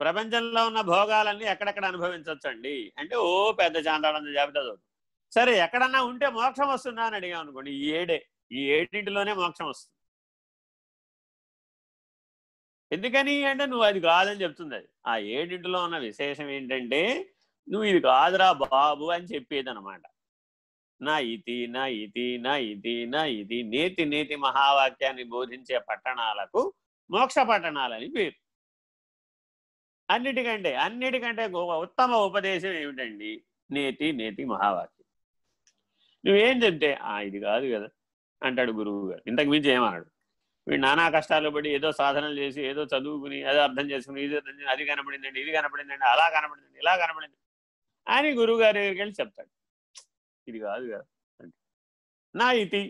ప్రపంచంలో ఉన్న భోగాలన్నీ ఎక్కడెక్కడ అనుభవించవచ్చండి అంటే ఓ పెద్ద చాంతాడంత జాబితా చదువు సరే ఎక్కడన్నా ఉంటే మోక్షం వస్తుందా అని అడిగాం అనుకోండి ఈ ఏడే ఈ ఏడింటిలోనే మోక్షం వస్తుంది. ఎందుకని అంటే నువ్వు అది కాదని చెప్తుంది అది. ఆ ఏడింటిలో ఉన్న విశేషం ఏంటంటే నువ్వు ఇది కాదురా బాబు అని చెప్పేది అనమాట నా ఇతి నా ఇతి నా ఇది నా ఇది నేతి నేతి మహావాక్యాన్ని బోధించే పట్టణాలకు మోక్ష పట్టణాలని పేరు. అన్నిటికంటే అన్నిటికంటే ఉత్తమ ఉపదేశం ఏమిటండి? నేతి నేతి మహావాక్యం. నువ్వేం చెప్తే ఆ ఇది కాదు కదా అంటాడు గురువు గారు. ఇంతకు మించి ఏమన్నాడు వీడు నానా కష్టాలు పడి ఏదో సాధనలు చేసి ఏదో చదువుకుని ఏదో అర్థం చేసుకుని ఇది అర్థం అది కనపడిందండి ఇది కనపడిందండి అలా కనపడిందండి ఇలా కనపడింది అని గురువు గారి దగ్గరికి వెళ్ళి చెప్తాడు. ఇది కాదు కదా నా ఇతి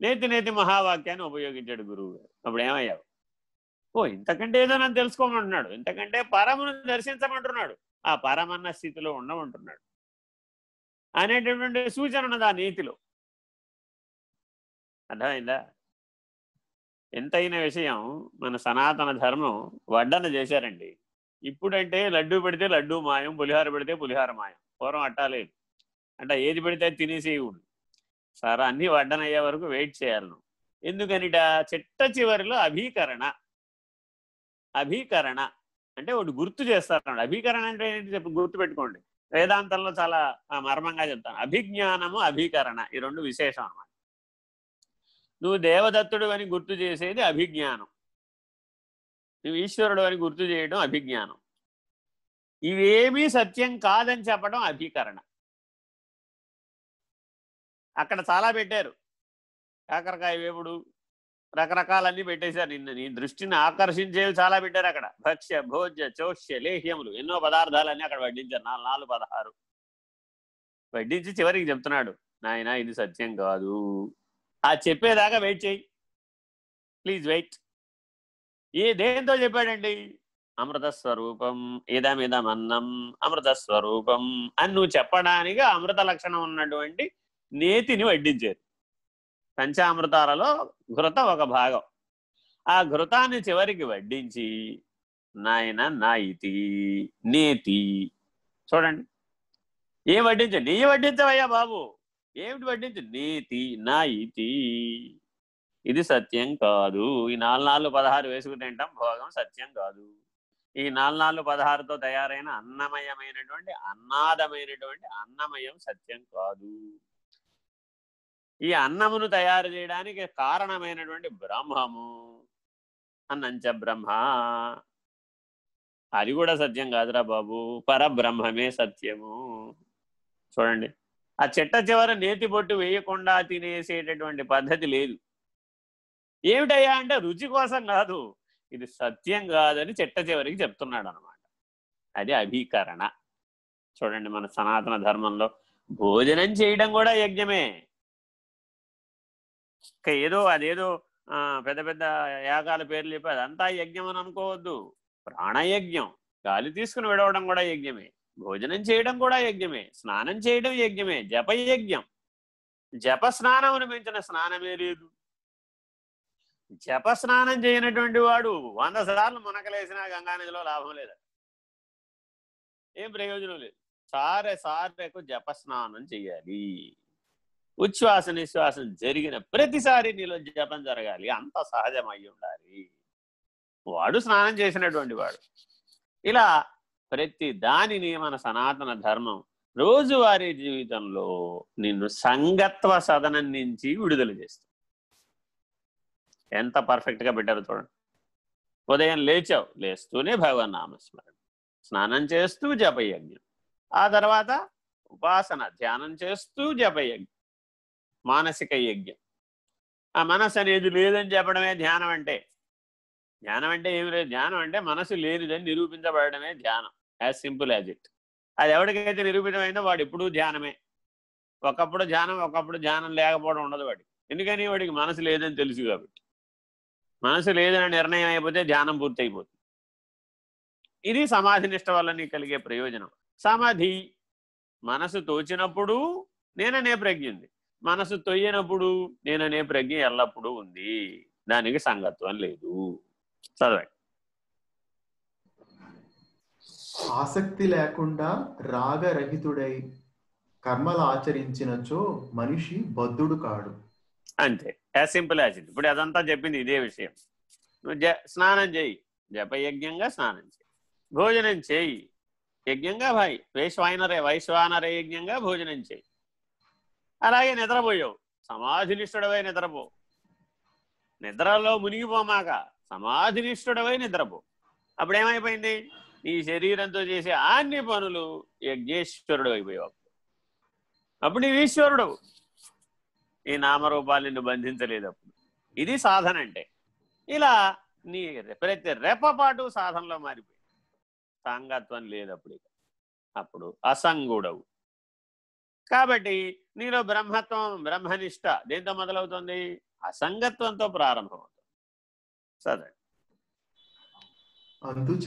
నేతి నేతి మహావాక్యాన్ని ఉపయోగించాడు గురువు గారు. అప్పుడు ఏమయ్యావు? ఓ ఇంతకంటే ఏదో నన్ను తెలుసుకోమంటున్నాడు ఇంతకంటే పరమును దర్శించమంటున్నాడు. ఆ పరమన్న స్థితిలో ఉండమంటున్నాడు. అనేటటువంటి సూచన ఉన్నది ఆ నీతిలో. అర్థమైందా? ఎంతైన విషయం మన సనాతన ధర్మం వడ్డన చేశారండి. ఇప్పుడంటే లడ్డు పెడితే లడ్డు మాయం పులిహార పెడితే పులిహార మాయం. పూర్వం అట్టాలేదు అంటే ఏది పెడితే తినేసేయకూడదు సార్ అన్ని వడ్డన అయ్యే వరకు వెయిట్ చేయాలను ఎందుకనిట? చిట్ట చివరిలో అభీకరణ. అభీకరణ. అంటే ఒకటి గుర్తు చేస్తారు అభీకరణ అంటే ఏంటి చెప్పి గుర్తు పెట్టుకోండి వేదాంతంలో చాలా మర్మంగా చెప్తాను. అభిజ్ఞానము అభీకరణ. ఈ రెండు విశేషం అనమాట నువ్వు దేవదత్తుడు అని గుర్తు చేసేది అభిజ్ఞానం. నువ్వు ఈశ్వరుడు అని గుర్తు చేయడం అభిజ్ఞానం. ఇవేమీ సత్యం కాదని చెప్పడం అభీకరణ. అక్కడ చాలా పెట్టారు. కాకరకాయ వేపుడు రకరకాలన్నీ పెట్టేశారు. నిన్న నీ దృష్టిని ఆకర్షించేవి చాలా పెట్టారు అక్కడ. భక్ష్య భోజ్య చౌష్య లేహ్యములు ఎన్నో పదార్థాలన్నీ అక్కడ వడ్డించారు. నాలుగు నాలుగు పదహారు. వడ్డించి చివరికి చెప్తున్నాడు నాయన ఇది సత్యం కాదు. ఆ చెప్పేదాకా వెయిట్ చేయి. ప్లీజ్ వెయిట్ ఏ దేంతో చెప్పాడండి? అమృత స్వరూపం ఇదమిదం అన్నం అమృత స్వరూపం అని నువ్వు చెప్పడానికి అమృత లక్షణం ఉన్నటువంటి నేతిని వడ్డించారు. పంచామృతాలలో ఘృత ఒక భాగం. ఆ ఘృతాన్ని చివరికి వడ్డించి నాయన నా ఇతి నేతి. చూడండి. ఏం వడ్డించు నీ వడ్డించవయ్యా బాబు. ఏమిటి వడ్డించు నేతి నా ఇతి ఇది సత్యం కాదు. ఈ నాలుగు నాలుగు పదహారు వేసుకు తింటాం భోగం సత్యం కాదు. ఈ నాలుగు నాలుగు పదహారుతో తయారైన అన్నమయమైనటువంటి అన్నాదమైనటువంటి అన్నమయం సత్యం కాదు. ఈ అన్నమును తయారు చేయడానికి కారణమైనటువంటి బ్రహ్మము. అన్నంచ బ్రహ్మ. అది కూడా సత్యం కాదురా బాబు. పరబ్రహ్మమే సత్యము. చూడండి. ఆ చెట్ట చివర నేతి బొట్టు వేయకుండా తినేసేటటువంటి పద్ధతి లేదు. ఏమిటయ్యా అంటే రుచి కోసం కాదు. ఇది సత్యం కాదని చెట్ట చివరికి చెప్తున్నాడు అనమాట అది అభీకరణ. చూడండి మన సనాతన ధర్మంలో భోజనం చేయడం కూడా యజ్ఞమే. ఏదో అదేదో పెద్ద పెద్ద యాగాల పేర్లు చెప్పి అదంతా యజ్ఞం అని అనుకోవద్దు. ప్రాణయజ్ఞం. గాలి తీసుకుని విడవడం కూడా యజ్ఞమే. భోజనం చేయడం కూడా యజ్ఞమే. స్నానం చేయడం యజ్ఞమే. జపయజ్ఞం జప స్నానం మించిన స్నానమే లేదు. జప స్నానం చేయనటువంటి వాడు వంద సార్లు మునకలేసినా గంగానదిలో లాభం లేదు. ఏం ప్రయోజనం లేదు. సారె సారెకు జప స్నానం చేయాలి ఉచ్ఛ్వాస నిశ్వాసం జరిగిన ప్రతిసారి నీలో జపం జరగాలి. అంత సహజమై ఉండాలి. వాడు స్నానం చేసినటువంటి వాడు. ఇలా ప్రతి దానిని మన సనాతన ధర్మం రోజువారీ జీవితంలో నిన్ను సంగత్వ సదనం నుంచి విడుదల చేస్తుంది. ఎంత పర్ఫెక్ట్గా పెట్టారు చూడండి. ఉదయం లేచావు లేస్తూనే భగవన్ నామస్మరణ. స్నానం చేస్తూ జపయజ్ఞం. ఆ తర్వాత ఉపాసన ధ్యానం చేస్తూ జపయజ్ఞం. మానసిక యజ్ఞం. ఆ మనసు అనేది లేదని చెప్పడమే ధ్యానం అంటే. ధ్యానం అంటే ఏమి లేదు. ధ్యానం అంటే మనసు లేనిదని నిరూపించబడమే ధ్యానం. యాజ్ సింపుల్ యాజ్ ఇట్ అది ఎవరికైతే నిరూపితమైందో వాడు ఎప్పుడూ ధ్యానమే. ఒకప్పుడు ధ్యానం ఒకప్పుడు ధ్యానం లేకపోవడం ఉండదు వాడికి. ఎందుకని? వాడికి మనసు లేదని తెలుసు కాబట్టి. మనసు లేదని నిర్ణయం అయిపోతే ధ్యానం పూర్తయిపోతుంది. ఇది సమాధి నిష్ట వల్ల నీకు కలిగే ప్రయోజనం. సమాధి. మనసు తోచినప్పుడు నేననే ప్రజ్ఞ ఉంది మనసు తొయ్యనప్పుడు నేననే ప్రజ్ఞ ఎల్లప్పుడూ ఉంది. దానికి సంగత్వం లేదు. చదవండి. ఆసక్తి లేకుండా రాగరహితుడై కర్మలు ఆచరించినచో మనిషి బద్ధుడు కాడు. అంతే. As simple as it. ఇప్పుడు అదంతా చెప్పింది ఇదే విషయం. నువ్వు జ స్నానం చేయి. జపయజ్ఞంగా స్నానం చేయి. భోజనం చేయి. యజ్ఞంగా భాయి. వైశ్వానరే వైశ్వానర యజ్ఞంగా భోజనం చేయి. అలాగే నిద్రపోయావు. సమాధినిష్ఠుడవై నిద్రపో. నిద్రలో మునిగిపోమాక సమాధినిష్ఠుడవై నిద్రపో. అప్పుడేమైపోయింది? నీ శరీరంతో చేసే అన్ని పనులు యజ్ఞేశ్వరుడు అయిపోయావు. అప్పుడు నీవు ఈశ్వరుడు. ఈ నామరూపాలు నిన్ను బంధించలేదు అప్పుడు. ఇది సాధన అంటే. ఇలా నీ ప్రతి రెప్పపాటు సాధనలో మారిపోయింది. సాంగత్వం లేదు అప్పుడు అప్పుడు అసంగుడవు. కాబట్టి నీలో బ్రహ్మత్వం బ్రహ్మనిష్ట దేంతో మొదలవుతుంది? అసంగత్వంతో ప్రారంభమవుతుంది. సరే. అందుచే